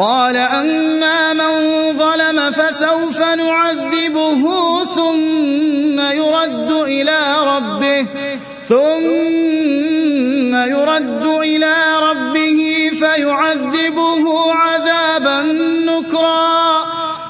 قال أما من ظلم فسوف نعذبه ثم يرد إلى ربه ثم يرد إلى ربه فيعذبه عذابا